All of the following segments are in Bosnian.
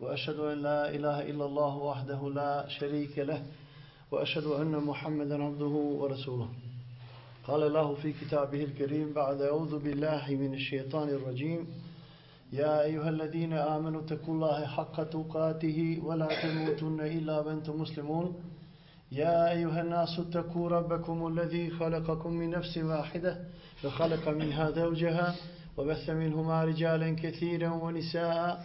وأشهد أن لا إله إلا الله وحده لا شريك له وأشهد أن محمدا عبده ورسوله. قال الله في كتابه الكريم بعد أعوذ بالله من الشيطان الرجيم. يا أيها الذين آمنوا اتقوا الله حق تقاته ولا تموتن إلا وأنتم مسلمون. يا أيها الناس اتقوا ربكم الذي خلقكم من نفس واحدة وخلق منها زوجها وبث منهما رجالا كثيرا ونساء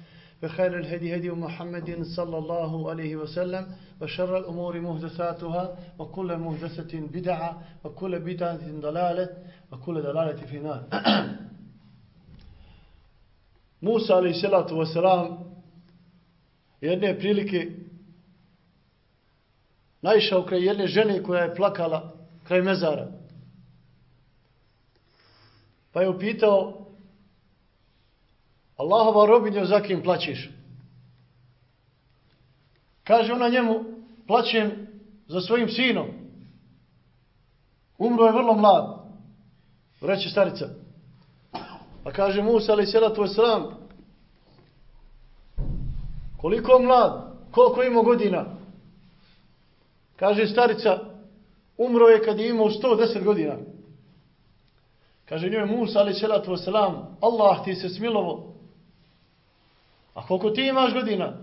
وخير الهدي هدي محمد صلى الله عليه وسلم وشر الأمور مهدثاتها وكل مهدثة بدعة وكل بدعة ضلالة وكل ضلالة في نار Musa alaih salatu wasalam jedne prilike naišao kraj jedne žene koja je plakala kraj mezara. Pa je upitao Allahova robinjo za kim plaćeš? Kaže ona njemu, plaćem za svojim sinom. Umro je vrlo mlad. Reče starica. Pa kaže Musa, ali sjela tvoj sram, koliko mlad, koliko ima godina? Kaže starica, umro je kad je imao 110 godina. Kaže njoj Musa, ali sjela tvoj sram, Allah ti se smilovo. A koliko ti imaš godina?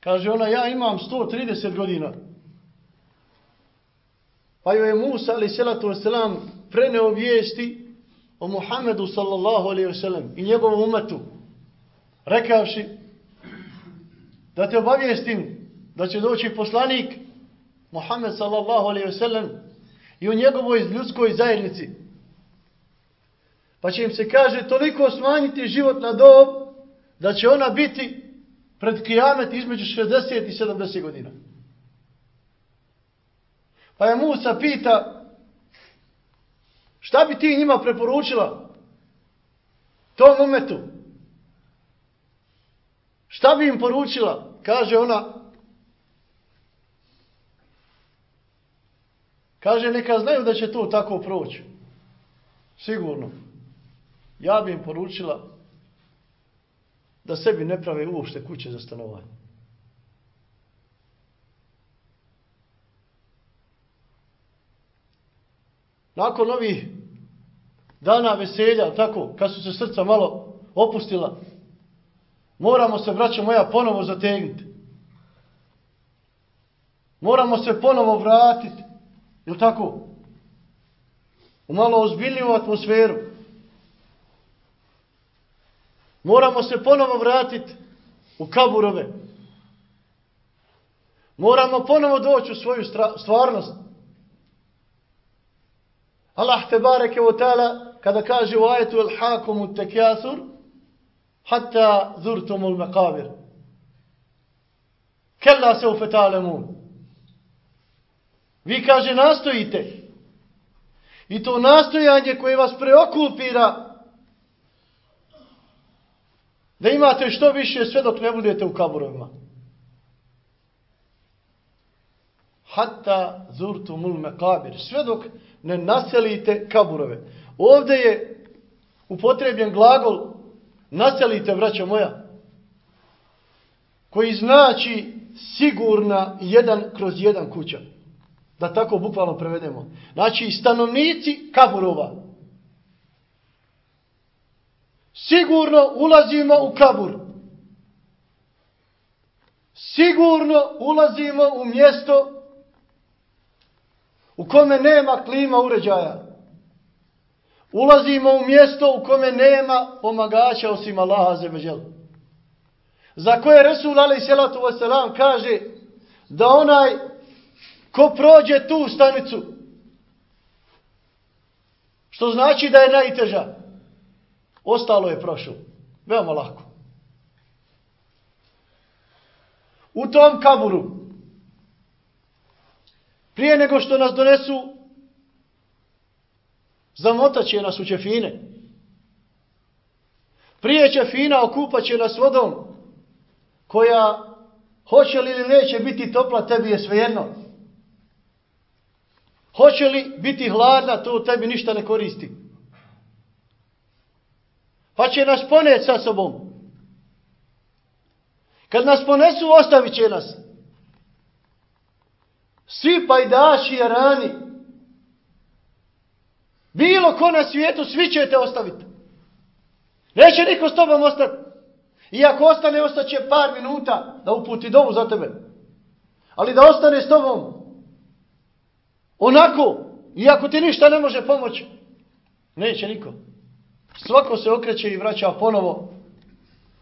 Kaže ona, ja imam 130 godina. Pa joj je Musa, ali salatu wasalam, preneo vijesti o Muhammedu sallallahu alaihi wasalam i njegovom umetu, rekavši da te obavijestim da će doći poslanik Muhammed sallallahu alaihi wasalam i u njegovoj ljudskoj zajednici. Pa će im se kaže toliko smanjiti životna dob da će ona biti pred kijamet između 60 i 70 godina. Pa je Musa pita, šta bi ti njima preporučila tom umetu? Šta bi im poručila? Kaže ona, kaže neka znaju da će to tako proći. Sigurno. Ja bi im poručila da sebi ne prave uopšte kuće za stanovanje. Nakon ovih dana veselja, tako, kad su se srca malo opustila, moramo se, braćo moja, ponovo zategnuti. Moramo se ponovo vratiti, je tako? U malo ozbiljniju atmosferu. Moramo se ponovo vratiti u kaburove. Moramo ponovo doći u svoju stvarnost. Allah te bareke o ta'ala kada kaže u ajetu el hakumu tekjathur, hatta zurtumul meqabir. Kella se ufetalemun. Vi kaže nastojite. I to nastojanje koje vas preokupira da imate što više sve dok ne budete u kaburovima. Hatta zurtumul mekabir. Sve dok ne naselite kaburove. Ovdje je upotrebljen glagol naselite, vraća moja, koji znači sigurna jedan kroz jedan kuća. Da tako bukvalno prevedemo. Znači, stanovnici kaburova. Sigurno ulazimo u kabur. Sigurno ulazimo u mjesto u kome nema klima uređaja. Ulazimo u mjesto u kome nema pomagača osim Allaha zebeđel. Za koje Resul Ali Selatu wasalam kaže da onaj ko prođe tu stanicu, što znači da je najteža, ostalo je prošlo. Veoma lako. U tom kaburu, prije nego što nas donesu zamotaće nas u čefine. Prije čefina okupat će nas vodom koja hoće li ili neće biti topla, tebi je svejedno. Hoće li biti hladna, to tebi ništa ne koristi. Pa će nas poneti sa sobom. Kad nas ponesu, ostavit će nas. Svi pajdaši i rani Bilo ko na svijetu, svi će te ostaviti. Neće niko s tobom ostati. I ako ostane, ostaće par minuta da uputi dovu za tebe. Ali da ostane s tobom onako, iako ti ništa ne može pomoći, neće niko. Svako se okreće i vraća ponovo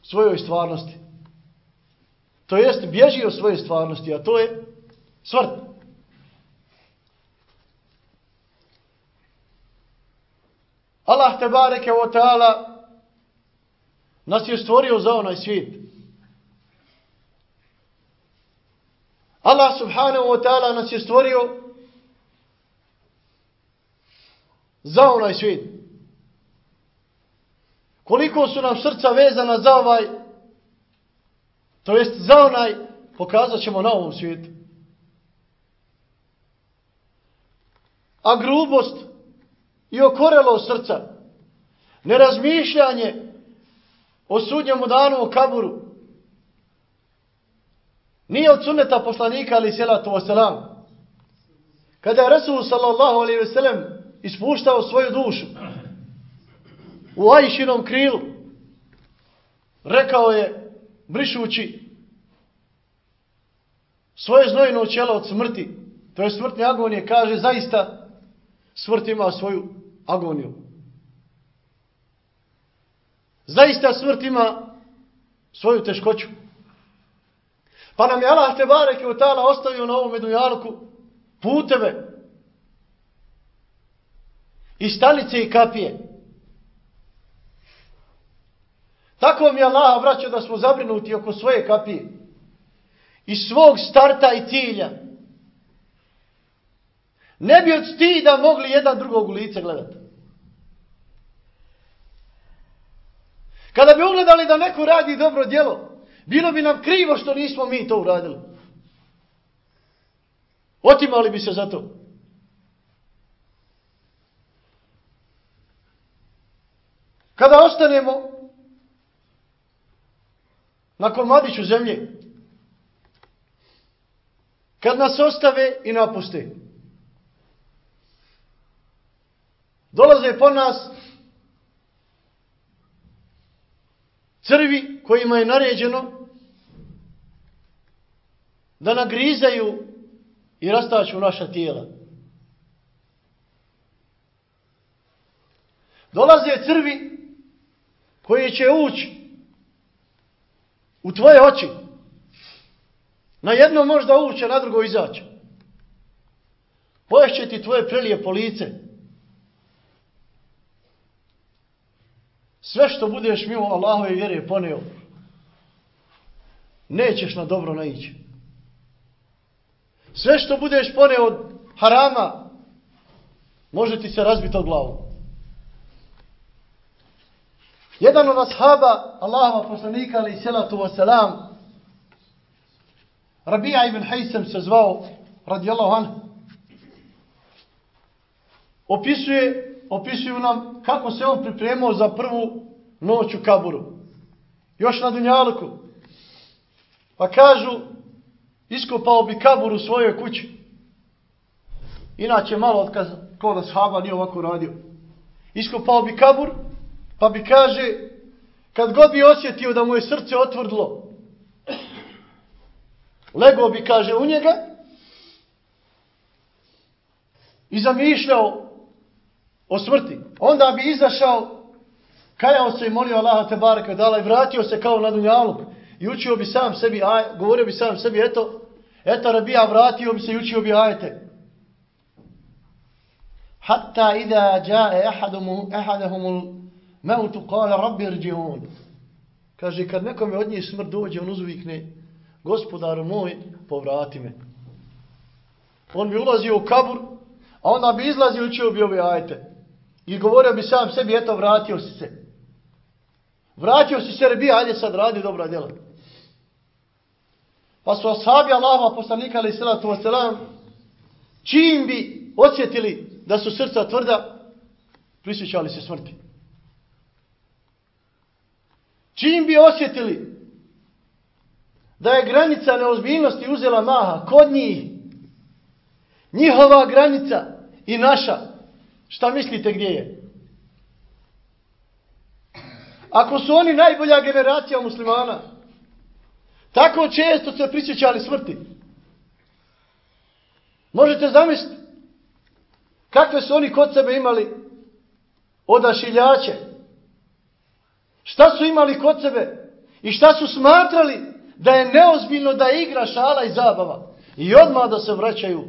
svojoj stvarnosti. To jest, bježi od svoje stvarnosti, a to je smrt. Allah te bareke o ta'ala nas je stvorio za onaj svijet. Allah subhanahu wa ta'ala nas je stvorio za onaj svijet. Koliko su nam srca vezana za ovaj, to jest za onaj, pokazat ćemo na ovom svijetu. A grubost i okorelo srca. Nerazmišljanje o sudnjemu danu o kaburu. Nije od sunneta poslanika ali selatu wasalam. Kada je Rasul sallallahu alaihi ve sellem ispuštao svoju dušu u ajšinom krilu, rekao je, brišući svoje znojno čelo od smrti, to je smrtne agonije, kaže, zaista smrt ima svoju agoniju. Zaista smrt ima svoju teškoću. Pa nam je Allah te bareke u tala ostavio na ovom medunjalku puteve i stanice i kapije. Tako mi je Allah vraćao da smo zabrinuti oko svoje kapije i svog starta i cilja. Ne bi od stida mogli jedan drugog u lice gledati. Kada bi ugledali da neko radi dobro djelo, bilo bi nam krivo što nismo mi to uradili. Otimali bi se za to. Kada ostanemo na komadiću zemlje, kad nas ostave i napuste, dolaze po nas crvi kojima je naređeno da nagrizaju i rastaču naša tijela. Dolaze crvi koji će ući u tvoje oči. Na jedno možda ući, na drugo izaće. Poješće ti tvoje prelijepo police. Sve što budeš mimo Allahove vjere poneo, nećeš na dobro naići. Sve što budeš poneo od harama, može ti se razbiti od glavu. Jedan od ashaba, Allahova poslanika, ali salatu wasalam, Rabija ibn Hajsam se zvao, radijallahu anhu, opisuje, opisuju nam kako se on pripremao za prvu noć u kaburu. Još na Dunjalku. Pa kažu, iskopao bi kabur u svojoj kući. Inače, malo od kod ashaba nije ovako radio. Iskopao bi kabur, pa bi kaže, kad god bi osjetio da mu je srce otvrdlo, lego bi, kaže, u njega i zamišljao o smrti. Onda bi izašao, kajao se i molio Allaha te baraka dala i vratio se kao na dunjaluk. I učio bi sam sebi, aj, govorio bi sam sebi, eto, eto rabija, vratio bi se i učio bi ajete. Hatta ida jae ahadahumul meutu kala rabbi rđion. Kaže, kad nekome od njih smrt dođe, on uzvikne, gospodaru moj, povrati me. On bi ulazio u kabur, a onda bi izlazio i učio bi ove ajete. I govorio bi sam sebi, eto, vratio si se. Vratio si se, rebi, ajde sad, radi dobra djela. Pa su ashabi Allahova poslanika, ali salatu wasalam, čim bi osjetili da su srca tvrda, prisjećali se smrti. Čim bi osjetili da je granica neozbiljnosti uzela maha kod njih, njihova granica i naša, šta mislite gdje je? Ako su oni najbolja generacija muslimana, tako često se prisjećali smrti. Možete zamisliti kakve su oni kod sebe imali odašiljače, Šta su imali kod sebe? I šta su smatrali da je neozbiljno da igra šala i zabava? I odmah da se vraćaju,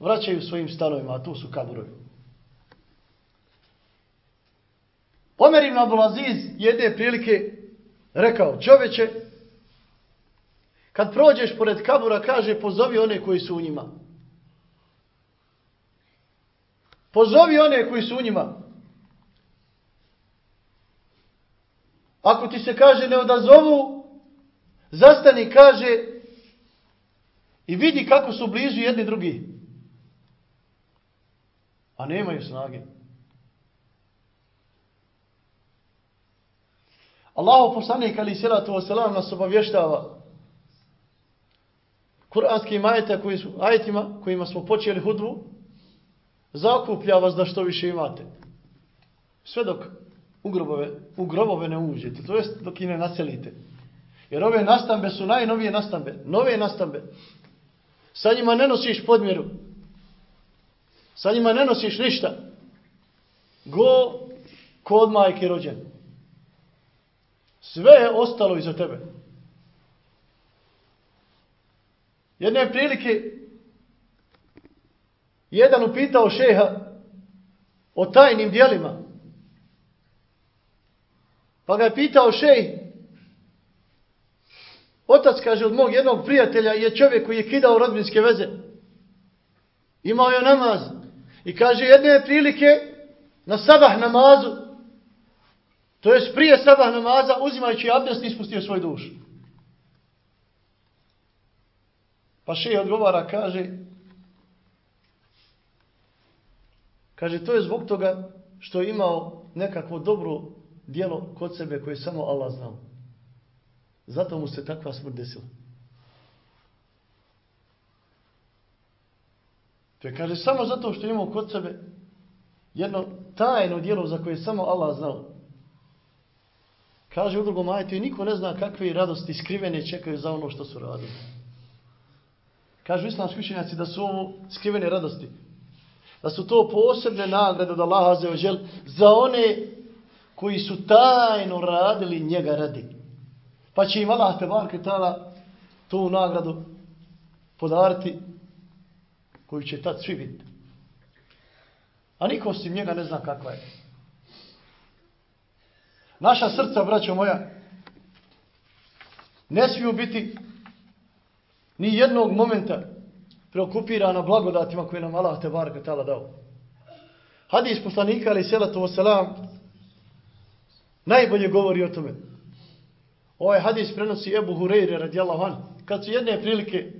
vraćaju svojim stanovima, a tu su kaburovi. Omer ibn Abulaziz jedne prilike rekao, čoveče, kad prođeš pored kabura, kaže, pozovi one koji su u njima. Pozovi one koji su u njima. Ako ti se kaže ne odazovu, zastani, kaže, i vidi kako su blizu jedni drugi. A nemaju snage. Allahu poslanik ali salatu wasalam nas obavještava kuranskim ajeta koji su, ajetima kojima smo počeli hudbu zakuplja vas da što više imate. Sve dok u grobove, u grobove ne uđete, to jest dok i ne naselite. Jer ove nastambe su najnovije nastambe, nove nastambe. Sa njima ne nosiš podmjeru. Sa njima ne nosiš ništa. Go kod majke rođen. Sve je ostalo iza tebe. Jedne prilike jedan upitao šeha o tajnim dijelima. Pa ga je pitao šej, otac kaže od mog jednog prijatelja je čovjek koji je kidao rodbinske veze. Imao je namaz. I kaže jedne prilike na sabah namazu, to je prije sabah namaza, uzimajući abdest, ispustio svoj duš. Pa šej odgovara, kaže, kaže, to je zbog toga što je imao nekakvo dobro dijelo kod sebe koje samo Allah znao. Zato mu se takva smrt desila. To je kaže samo zato što je imao kod sebe jedno tajno dijelo za koje samo Allah znao. Kaže u drugom ajetu i niko ne zna kakve radosti skrivene čekaju za ono što su radili. Kažu islamski učenjaci da su ovo skrivene radosti. Da su to posebne nagrade od Allaha za one koji su tajno radili njega radi. Pa će im Allah te barke tala tu nagradu podariti koju će tad svi vidjeti. A niko osim njega ne zna kakva je. Naša srca, braćo moja, ne smiju biti ni jednog momenta preokupirana blagodatima koje nam Allah te baraka tala dao. Hadis poslanika ali selatu wasalam najbolje govori o tome. Ovaj hadis prenosi Ebu Hureyre radijallahu an. Kad su jedne prilike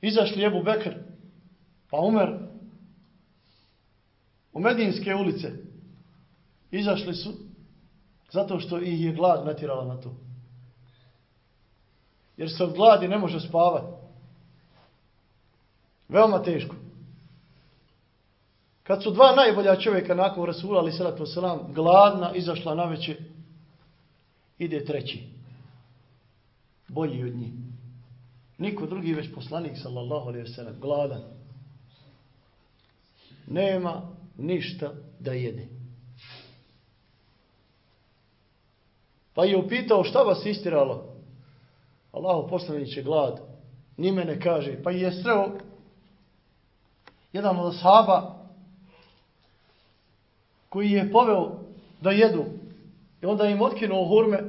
izašli Ebu Bekr, pa Umer, u Medinske ulice, izašli su zato što ih je glad natirala na to. Jer se od gladi ne može spavati. Veoma teško. Kad su dva najbolja čovjeka nakon Rasula ali salatu wasalam gladna izašla na veće, ide treći. Bolji od njih. Niko drugi već poslanik sallallahu alaihi wasalam gladan. Nema ništa da jede. Pa je upitao šta vas istiralo? Allahu poslaniće glad. Ni mene kaže. Pa je sreo jedan od sahaba koji je poveo da jedu i onda im otkinuo hurme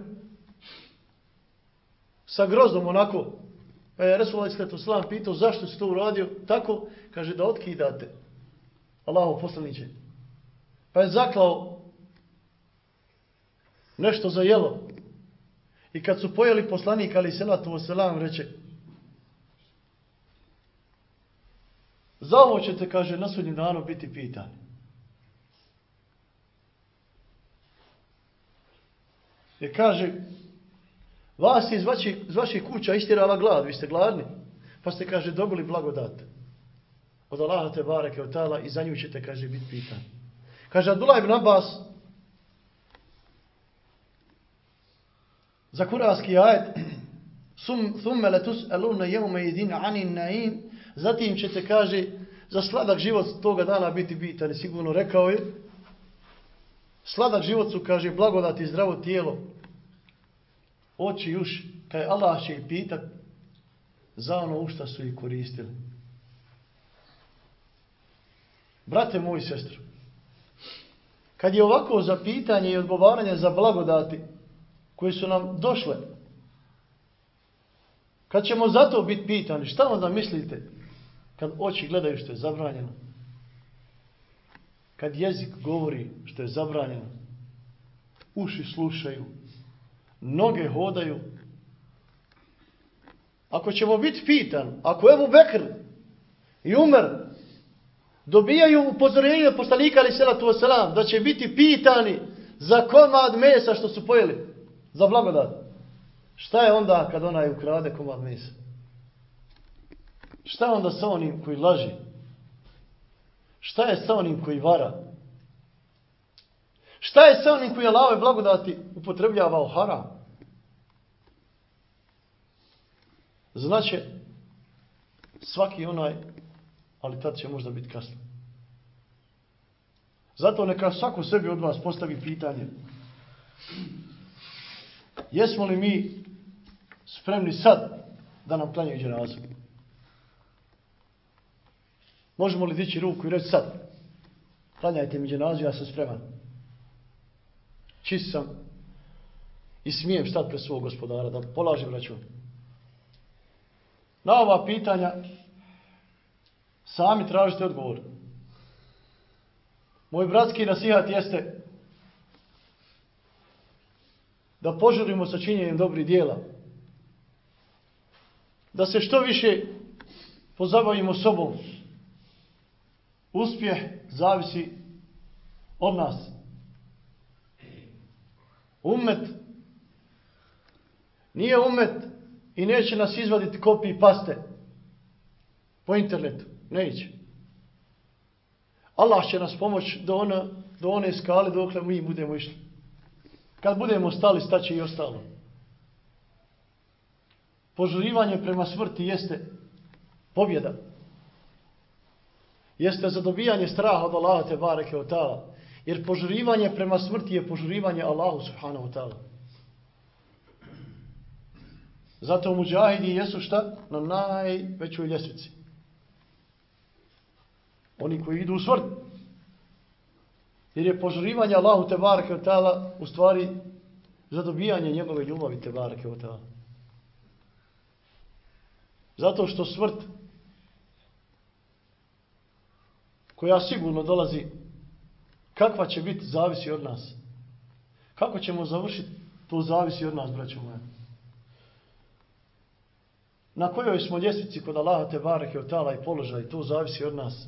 sa grozdom onako. Pa je Resulullah iskretu slam pitao zašto si to uradio? Tako kaže da otkidate Allahu poslaniće. Pa je zaklao nešto za jelo. I kad su pojeli poslanik ali selatu wasalam reče za ovo ćete kaže na sudnjem danu biti pitani Jer kaže, vas je iz vaših, iz vaših kuća istirala glad, vi ste gladni, pa ste, kaže, dobili blagodat. Od Allaha te bareke od tala i za nju ćete, kaže, biti pitan. Kaže, Abdullah ibn Abbas, za kuranski ajet, sum, thumme letus elune jevme jedin anin naim, zatim ćete, kaže, za sladak život toga dana biti bitan. I sigurno rekao je, Sladak život su, kaže, blagodat i zdravo tijelo. Oči i uši. Kaj Allah će ih pitat za ono u šta su ih koristili. Brate moj sestro, kad je ovako za pitanje i odgovaranje za blagodati koje su nam došle, kad ćemo zato biti pitani, šta onda mislite kad oči gledaju što je zabranjeno? Kad jezik govori što je zabranjeno, uši slušaju, noge hodaju. Ako ćemo biti pitan, ako Ebu Bekr i Umar dobijaju upozorenje od poslanika ali salatu wasalam da će biti pitani za komad mesa što su pojeli, za blagodat. Šta je onda kad onaj ukrade komad mesa? Šta je onda sa onim koji laži? Šta je sa onim koji vara? Šta je sa onim koji je lave blagodati upotrebljavao haram? Znači, svaki onaj, ali tad će možda biti kasno. Zato neka svako sebi od vas postavi pitanje. Jesmo li mi spremni sad da nam klanjaju dženazu? Možemo li dići ruku i reći sad? Klanjajte mi dženazu, ja sam spreman. Čist sam i smijem stati pred svog gospodara da polažem račun. Na ova pitanja sami tražite odgovor. Moj bratski nasihat jeste da požurimo sa činjenjem dobrih dijela. Da se što više pozabavimo sobom uspjeh zavisi od nas. Umet nije umet i neće nas izvaditi kopije paste po internetu. Neće. Allah će nas pomoći do, ona, do one skale dokle mi budemo išli. Kad budemo stali, staće i ostalo. Požurivanje prema smrti jeste pobjeda jeste zadobijanje straha od Allaha te bareke od ta'ala. Jer požurivanje prema smrti je požurivanje Allahu subhanahu wa ta'ala. Zato muđahidi jesu šta? Na najvećoj ljestvici. Oni koji idu u smrt. Jer je požurivanje Allahu te bareke od tala u stvari zadobijanje njegove ljubavi te bareke od tala. Zato što smrt koja sigurno dolazi kakva će biti zavisi od nas. Kako ćemo završiti to zavisi od nas, braćo moja. Na kojoj smo ljestvici kod Allaha te bareke od tala i položaj, to zavisi od nas.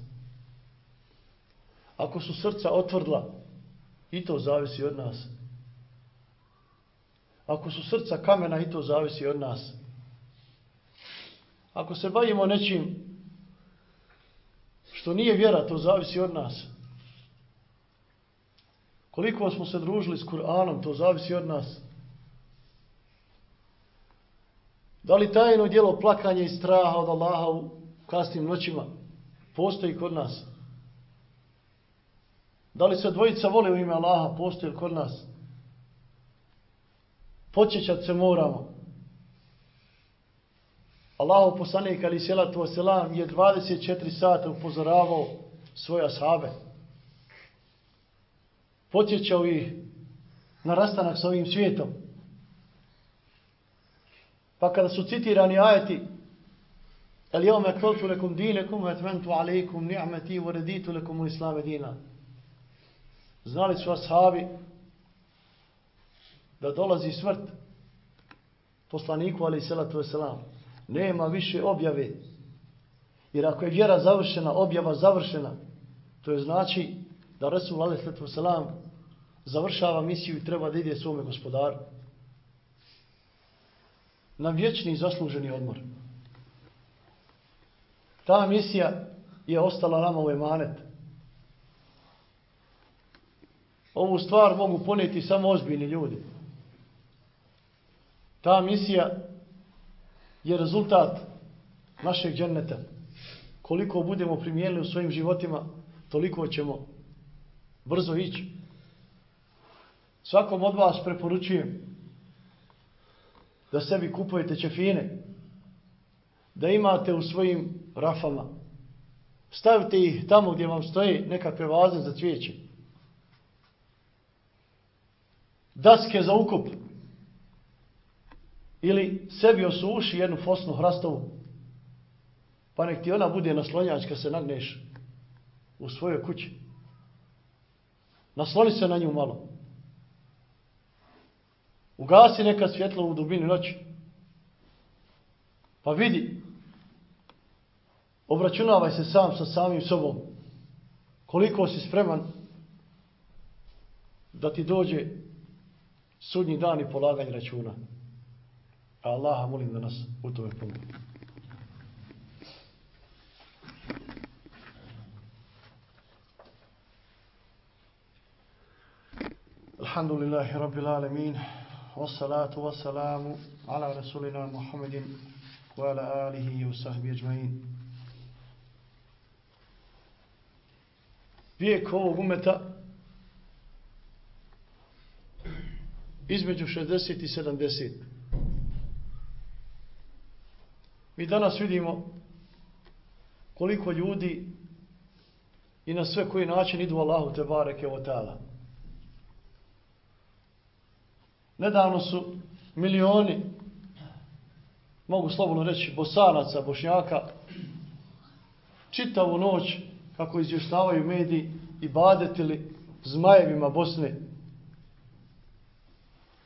Ako su srca otvrdla, i to zavisi od nas. Ako su srca kamena, i to zavisi od nas. Ako se bavimo nečim što nije vjera, to zavisi od nas. Koliko smo se družili s Kur'anom, to zavisi od nas. Da li tajno djelo plakanja i straha od Allaha u kasnim noćima postoji kod nas? Da li se dvojica vole u ime Allaha postoji kod nas? Počećat se moramo. Allahu poslanik ali selatu wasalam je 24 sata upozoravao svoje ashabe. Počećao ih na rastanak sa ovim svijetom. Pa kada su citirani ajeti El jome akvoltu lekum dinekum etmentu alaikum ni'meti u reditu lekum u islame dina. Znali su ashabi da dolazi smrt poslaniku ali salatu wasalam. Nema više objave. Jer ako je vjera završena, objava završena, to je znači da Resul alaih salatu wasalam završava misiju i treba da ide svome gospodaru na vječni i zasluženi odmor. Ta misija je ostala nama u emanet. Ovu stvar mogu poneti samo ozbiljni ljudi. Ta misija je rezultat našeg dženneta. Koliko budemo primijenili u svojim životima, toliko ćemo brzo ići. Svakom od vas preporučujem da sebi kupujete čefine, da imate u svojim rafama. Stavite ih tamo gdje vam stoje nekakve vaze za cvijeće. Daske za ukup. Ili sebi osuši jednu fosnu hrastovu. Pa nek ti ona bude naslonjač kad se nagneš u svojoj kući. Nasloni se na nju malo. Ugasi neka svjetlo u dubini noći. Pa vidi. Obračunavaj se sam sa samim sobom. Koliko si spreman da ti dođe sudnji dan i polaganje računa. A Allaha molim da nas u tome pomoći. Alhamdulillahi Rabbil Alamin. والصلاة والسلام على رسولنا محمد وعلى آله وصحبه أجمعين vijek ovog umeta između 60 i 70. Mi danas vidimo koliko ljudi i na sve koji način idu Allahu te bareke o ta'ala. Nedavno su milioni, mogu slobodno reći, bosanaca, bošnjaka, čitavu noć, kako izvještavaju mediji, i badetili zmajevima Bosne,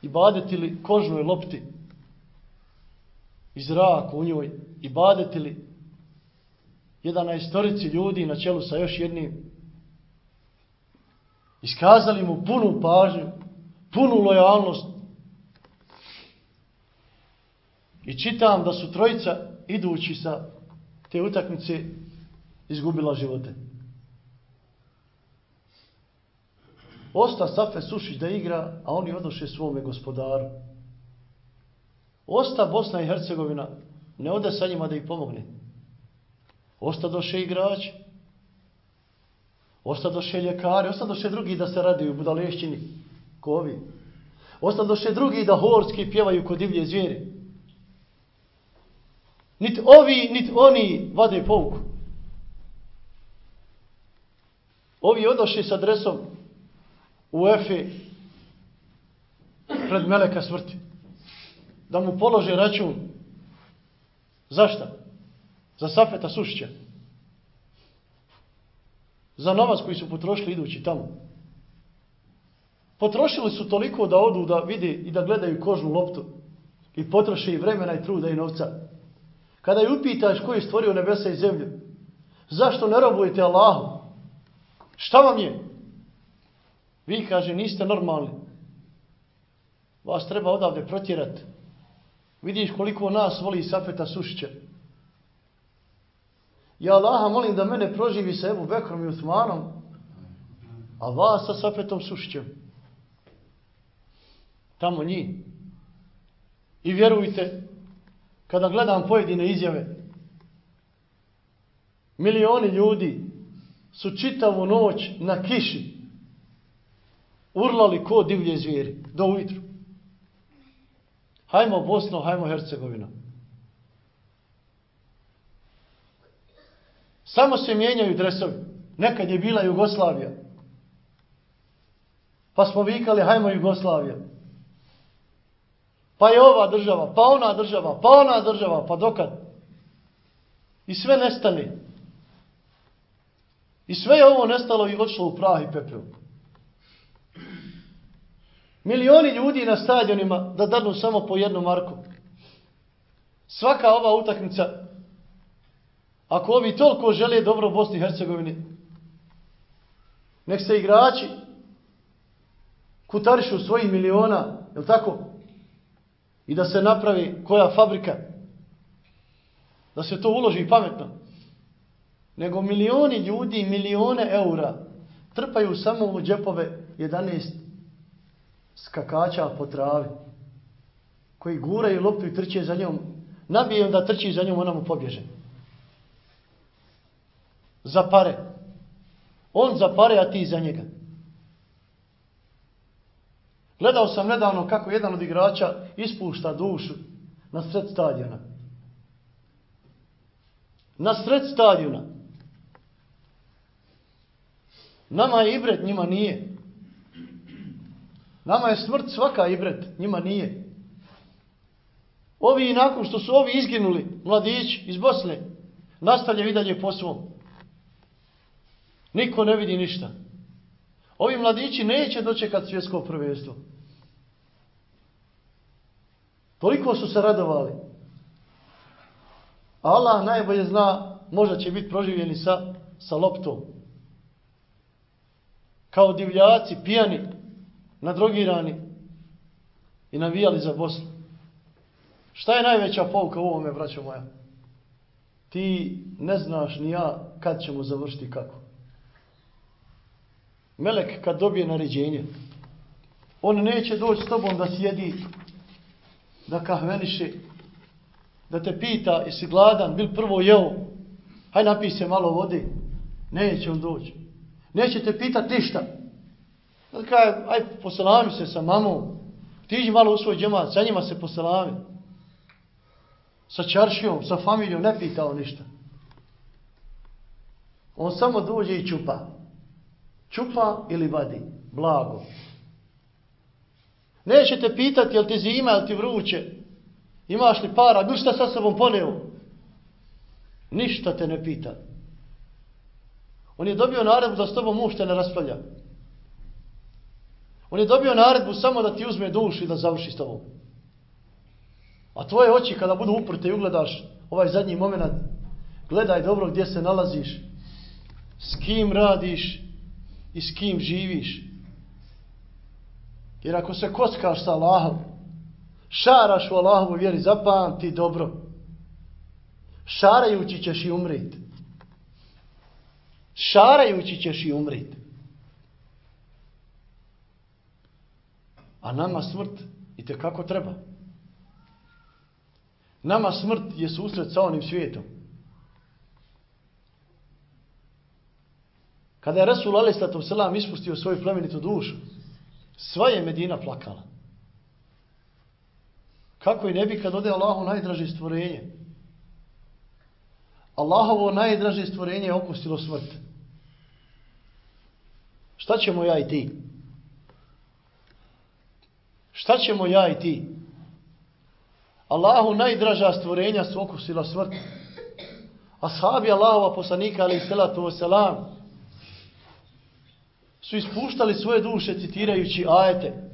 i badetili kožnoj lopti, i zrak u njoj, i badetili jedan na istorici ljudi na čelu sa još jednim, iskazali mu punu pažnju, punu lojalnost, I čitam da su trojica idući sa te utakmice izgubila živote. Osta Safe Sušić da igra, a oni odoše svome gospodaru. Osta Bosna i Hercegovina ne ode sa njima da ih pomogne. Osta doše igrač. Osta doše ljekari. Osta doše drugi da se radi u budalešćini. kovi. Ostadoše Osta doše drugi da horski pjevaju kod divlje zvijeri. Nit ovi, nit oni vade pouku. Ovi odošli sa dresom u Efe pred meleka smrti. Da mu polože račun. Zašta? Za Safeta Sušića. Za novac koji su potrošili idući tamo. Potrošili su toliko da odu da vide i da gledaju kožnu loptu. I potroše i vremena i truda i novca. Kada je upitaš koji je stvorio nebesa i zemlju, zašto ne robujete Allahu? Šta vam je? Vi kaže, niste normalni. Vas treba odavde protjerati. Vidiš koliko nas voli Safeta Sušića. Ja Allaha molim da mene proživi sa Ebu Bekrom i Uthmanom, a vas sa Safetom Sušićem. Tamo njih. I vjerujte, kada gledam pojedine izjave, milioni ljudi su čitavu noć na kiši urlali ko divlje zvijeri do ujutru. Hajmo Bosno, hajmo Hercegovina. Samo se mijenjaju dresovi. Nekad je bila Jugoslavija. Pa smo vikali hajmo Jugoslavija. Pa je ova država, pa ona država, pa ona država, pa dokad. I sve nestane. I sve je ovo nestalo i odšlo u prah i pepeo. Milioni ljudi na stadionima da dadnu samo po jednu marku. Svaka ova utakmica, ako ovi toliko žele dobro Bosni i Hercegovini, nek se igrači kutarišu svojih miliona, je tako? I da se napravi koja fabrika, da se to uloži pametno. Nego milioni ljudi, milione eura trpaju samo u džepove 11 skakača po travi, koji guraju loptu i trče za njom, nabije da trči za njom, ona mu pobježe. Za pare. On za pare, a ti za njega. Gledao sam nedavno kako jedan od igrača ispušta dušu na sred stadiona. Na sred stadiona. Nama je ibret, njima nije. Nama je smrt svaka ibret, njima nije. Ovi nakon što su ovi izginuli, mladići iz Bosne, nastavlja i dalje po svom. Niko ne vidi ništa. Ovi mladići neće dočekati svjetsko prvenstvo. Toliko su se radovali. Allah najbolje zna, možda će biti proživljeni sa, sa loptom. Kao divljaci, pijani, nadrogirani i navijali za Bosnu. Šta je najveća pouka u ovome, braćo moja? Ti ne znaš ni ja kad ćemo završiti kako. Melek kad dobije naređenje, on neće doći s tobom da sjedi, da kahveniše, da te pita jesi gladan, bil prvo jeo, haj napij se malo vode. Neće on doći. Neće te pitat ništa. Znači, kaj, aj poselami se sa mamom, tiđi malo u svoj džemat, sa njima se poselami. Sa čaršijom, sa familijom, ne pitao ništa. On samo dođe i čupa. Čupa ili vadi, blago. Neće te pitati jel ti zima, jel ti vruće, imaš li para, bil šta sa sobom poneo. Ništa te ne pita. On je dobio naredbu da s tobom ušte ne raspravlja. On je dobio naredbu samo da ti uzme dušu i da završi s tobom. A tvoje oči kada budu uprte i ugledaš ovaj zadnji moment, gledaj dobro gdje se nalaziš, s kim radiš i s kim živiš. Jer ako se kockaš sa Allahom, šaraš u Allahovu vjeri, zapamti dobro. Šarajući ćeš i umriti. Šarajući ćeš i umriti. A nama smrt i te kako treba. Nama smrt je susret sa onim svijetom. Kada je Rasul Alistatov Selam ispustio svoju plemenitu dušu, sva je Medina plakala. Kako i ne bi kad ode Allahu najdraže stvorenje? Allahovo najdraže stvorenje je okusilo smrt. Šta ćemo ja i ti? Šta ćemo ja i ti? Allahu najdraža stvorenja su okusila smrt. Ashabi Allahova poslanika, ali i salatu wasalam, su ispuštali svoje duše citirajući ajete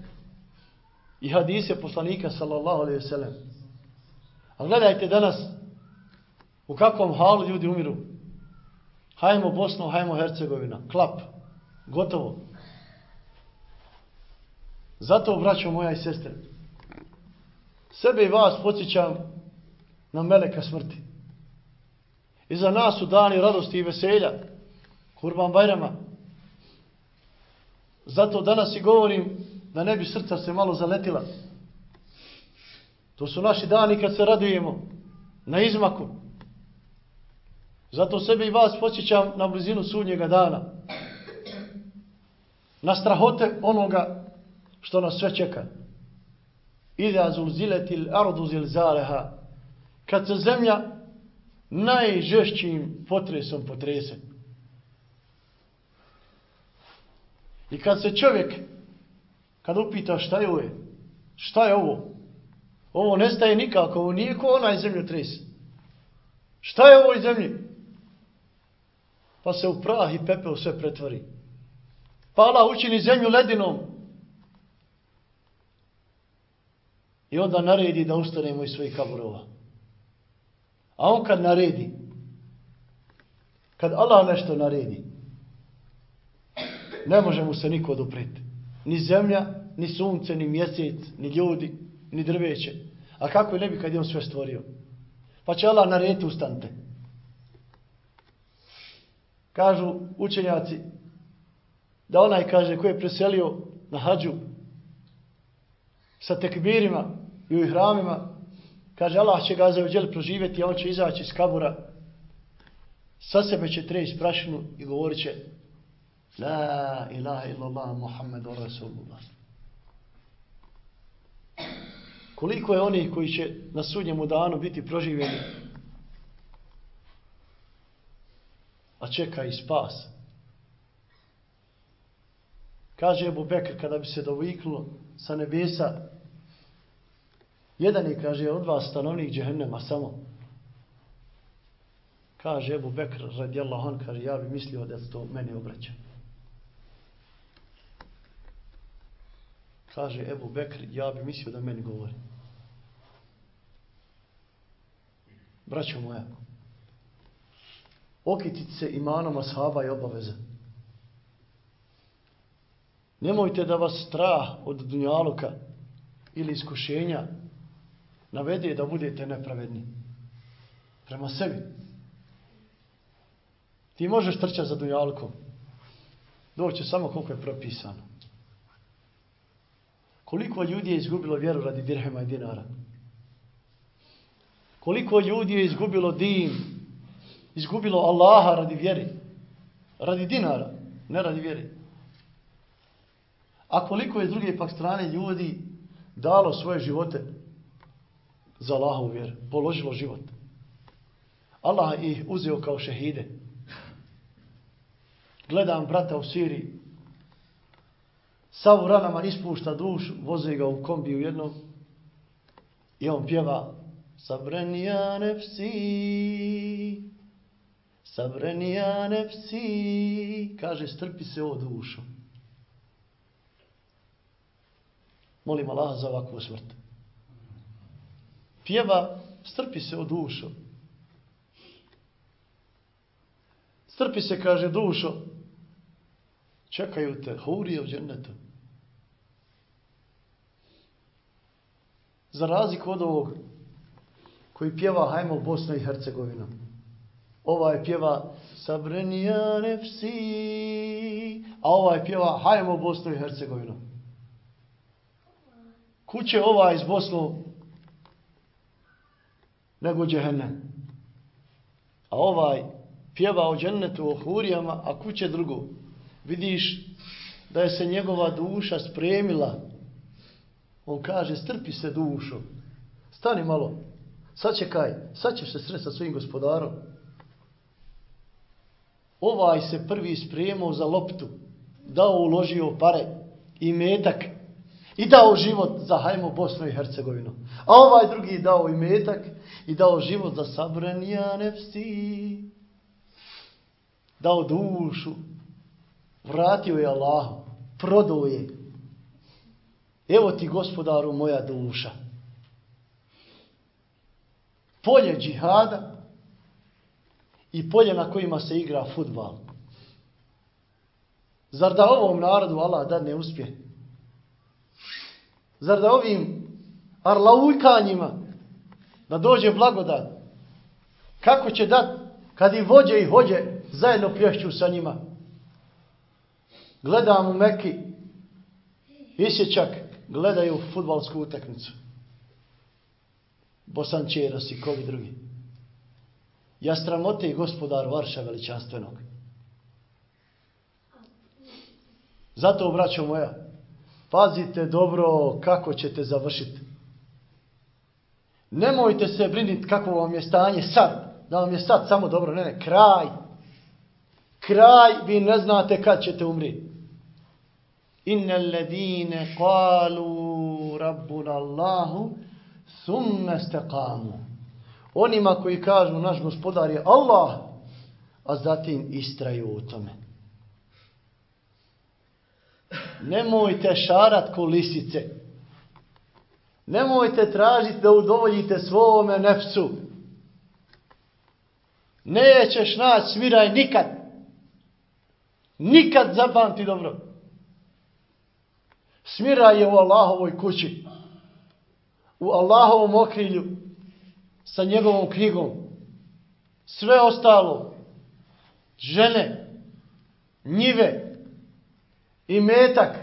i hadise poslanika, sallallahu alaihi wasalam. A gledajte danas u kakvom halu ljudi umiru. Hajmo Bosnu, hajmo Hercegovina. Klap. Gotovo. Zato, braćo moja i sestre, sebe i vas podsjećam na meleka smrti. I za nas su dani radosti i veselja, kurban Bajrama. Zato danas i govorim da ne bi srca se malo zaletila. To su naši dani kad se radujemo na izmaku. Zato sebe i vas podsjećam na blizinu sudnjega dana. Na strahote onoga što nas sve čeka. Iza zulziletil ardu zilzaleha. Kad se zemlja najžešćim potresom potrese. I kad se čovjek, kad upita šta je ovo, šta je ovo, ovo nestaje nikako, ovo nije ko onaj zemlju tres. Šta je ovo iz zemlji? Pa se u prah i pepeo sve pretvori. Pa Allah učini zemlju ledinom, I onda naredi da ustanemo iz svojih kaburova. A on kad naredi, kad Allah nešto naredi, ne može mu se niko odupriti. Ni zemlja, ni sunce, ni mjesec, ni ljudi, ni drveće. A kako je ne bi kad je on sve stvorio? Pa će Allah narediti ustante. Kažu učenjaci da onaj kaže ko je preselio na hađu sa tekbirima i u ihramima, kaže Allah će ga zaođel proživjeti, a on će izaći iz kabura, sa sebe će treći prašinu i govorit će La ilaha illallah Muhammedu Rasulullah. Koliko je onih koji će na sudnjemu danu biti proživjeni, a čeka i spas. Kaže Ebu Bekr, kada bi se doviklo sa nebesa, Jedan je, kaže, od vas stanovnik džehennema samo. Kaže Ebu Bekr, radijallahu an, kaže, ja bi mislio da se to meni obraća. Kaže Ebu Bekr, ja bi mislio da meni govori. Braćo moja, okitit se imanom ashaba i obaveza. Nemojte da vas strah od dunjaluka ili iskušenja navede da budete nepravedni. Prema sebi. Ti možeš trčati za dunjalkom. Doće samo koliko je propisano. Koliko ljudi je izgubilo vjeru radi dirhema i dinara? Koliko ljudi je izgubilo din, izgubilo Allaha radi vjeri, radi dinara, ne radi vjeri. A koliko je s druge pak strane ljudi dalo svoje živote za Allahovu vjeru, položilo život. Allah ih uzeo kao šehide. Gledam brata u Siriji, sav u ranama ispušta duš, voze ga u kombiju jednom i on pjeva Sabrenija nefsi, Sabrenija nefsi, kaže strpi se o dušu. Molim Allah za ovakvu smrtu pjeva, strpi se o dušo. Strpi se, kaže dušo, čekaju te, hurije u džennetu. Za razliku od ovog koji pjeva hajmo Bosna i Hercegovina. Ovaj pjeva Sabrenija nefsi, a ovaj pjeva hajmo Bosna Bosnu i Hercegovinu. Kuće ova iz Bosnu nego džehennem. A ovaj pjeva o džennetu, o hurijama, a kuće drugo. Vidiš da je se njegova duša spremila. On kaže, strpi se dušo. Stani malo. Sad čekaj. Sad ćeš se sresti sa svojim gospodarom. Ovaj se prvi spremao za loptu. Dao uložio pare i metak. I dao život za hajmo Bosnu i Hercegovinu. A ovaj drugi dao i metak i dao život za sabranija nefsi. Dao dušu. Vratio je Allahu. Prodao je. Evo ti gospodaru moja duša. Polje džihada i polje na kojima se igra futbal. Zar da ovom narodu Allah da ne uspije? Zar da ovim arlaujkanjima da dođe blagodat? Kako će dat kad i vođe i hođe zajedno plješću sa njima? Gledam u Meki, Isječak, gledaju futbalsku utakmicu. Bosančeras i kovi drugi. Ja stramote i gospodar Varša veličanstvenog. Zato, braćo moja, pazite dobro kako ćete završiti. Nemojte se briniti kako vam je stanje sad. Da vam je sad samo dobro. Ne, ne, kraj. Kraj, vi ne znate kad ćete umriti. Inne ledine kalu rabbuna Allahu summe stekamu. Onima koji kažu naš gospodar je Allah, a zatim istraju u tome. Nemojte šarat ko lisice. Nemojte tražiti da udovoljite svome nefsu. Nećeš naći smiraj nikad. Nikad zapamti dobro. Smiraj je u Allahovoj kući. U Allahovom okrilju. Sa njegovom knjigom. Sve ostalo. Žene. Njive i metak,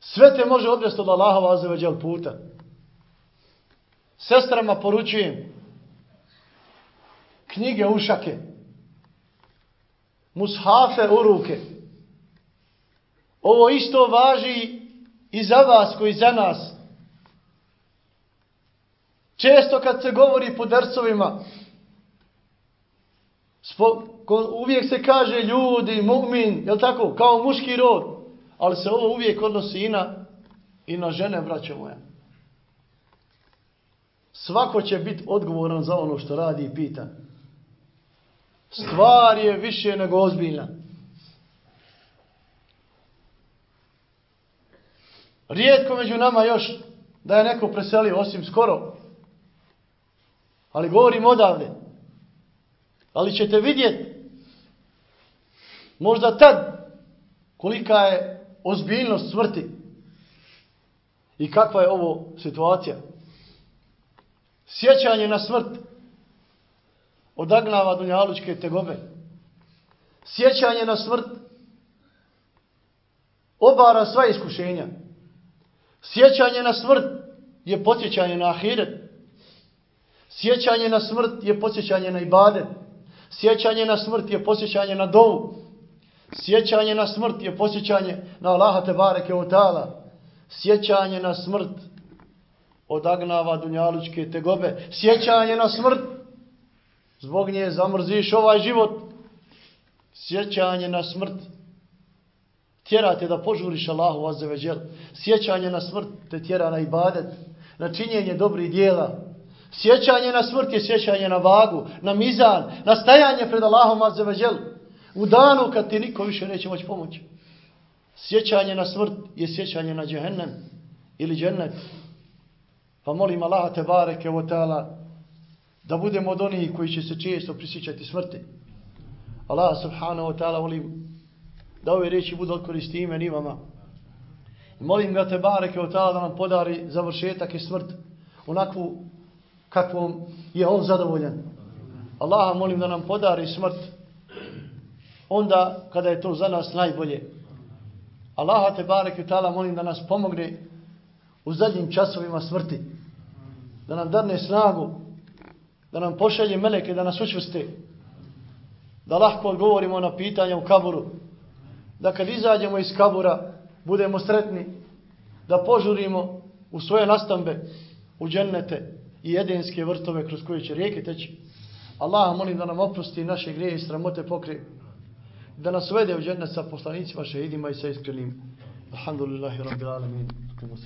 sve te može odvesti od Allahova azeveđel puta. Sestrama poručujem, knjige ušake, mushafe u ruke. Ovo isto važi i za vas koji za nas. Često kad se govori po dercovima, spo, uvijek se kaže ljudi, mu'min, je tako, kao muški rod, ali se ovo uvijek odnosi i na, i na žene, braćo moja. Svako će biti odgovoran za ono što radi i pita. Stvar je više nego ozbiljna. Rijetko među nama još da je neko preselio, osim skoro. Ali govorim odavde. Ali ćete vidjeti možda tad kolika je ozbiljnost smrti i kakva je ovo situacija. Sjećanje na smrt odagnava dunjalučke tegobe. Sjećanje na smrt obara sva iskušenja. Sjećanje na smrt je podsjećanje na ahiret. Sjećanje na smrt je podsjećanje na ibadet. Sjećanje na smrt je posjećanje na dovu. Sjećanje na smrt je posjećanje na Allaha te bareke od. Sjećanje na smrt odagnava dunjalučke tegobe. Sjećanje na smrt zbog nje zamrziš ovaj život. Sjećanje na smrt tjera te da požuriš Allahu azzeveđel. Sjećanje na smrt te tjera na ibadet, na činjenje dobrih dijela. Sjećanje na smrt je sjećanje na vagu, na mizan, na stajanje pred Allahom azzeveđel. U danu kad ti niko više neće moći pomoći. Sjećanje na smrt je sjećanje na džehennem ili džennet. Pa molim Allaha te bareke o tala da budemo od onih koji će se često prisjećati smrti. Allah subhanahu wa ta'ala volim da ove riječi budu odkoristi ime ni vama. Molim ga te bareke o tala da nam podari završetak i smrt onakvu kakvom je on zadovoljan. Allaha molim da nam podari smrt onda kada je to za nas najbolje. Allaha te barek i tala molim da nas pomogne u zadnjim časovima smrti. Da nam darne snagu, da nam pošalje meleke, da nas učvrste. Da lahko odgovorimo na pitanja u kaburu. Da kad izađemo iz kabura budemo sretni. Da požurimo u svoje nastambe, u džennete i jedinske vrtove kroz koje će rijeke teći. Allah molim da nam oprosti naše grije i sramote pokri. da nas uvede u džennet sa poslanicima, šehidima i sa iskrenim Alhamdulillahi Rabbil Alamin. Aqimu.